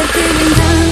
feeling down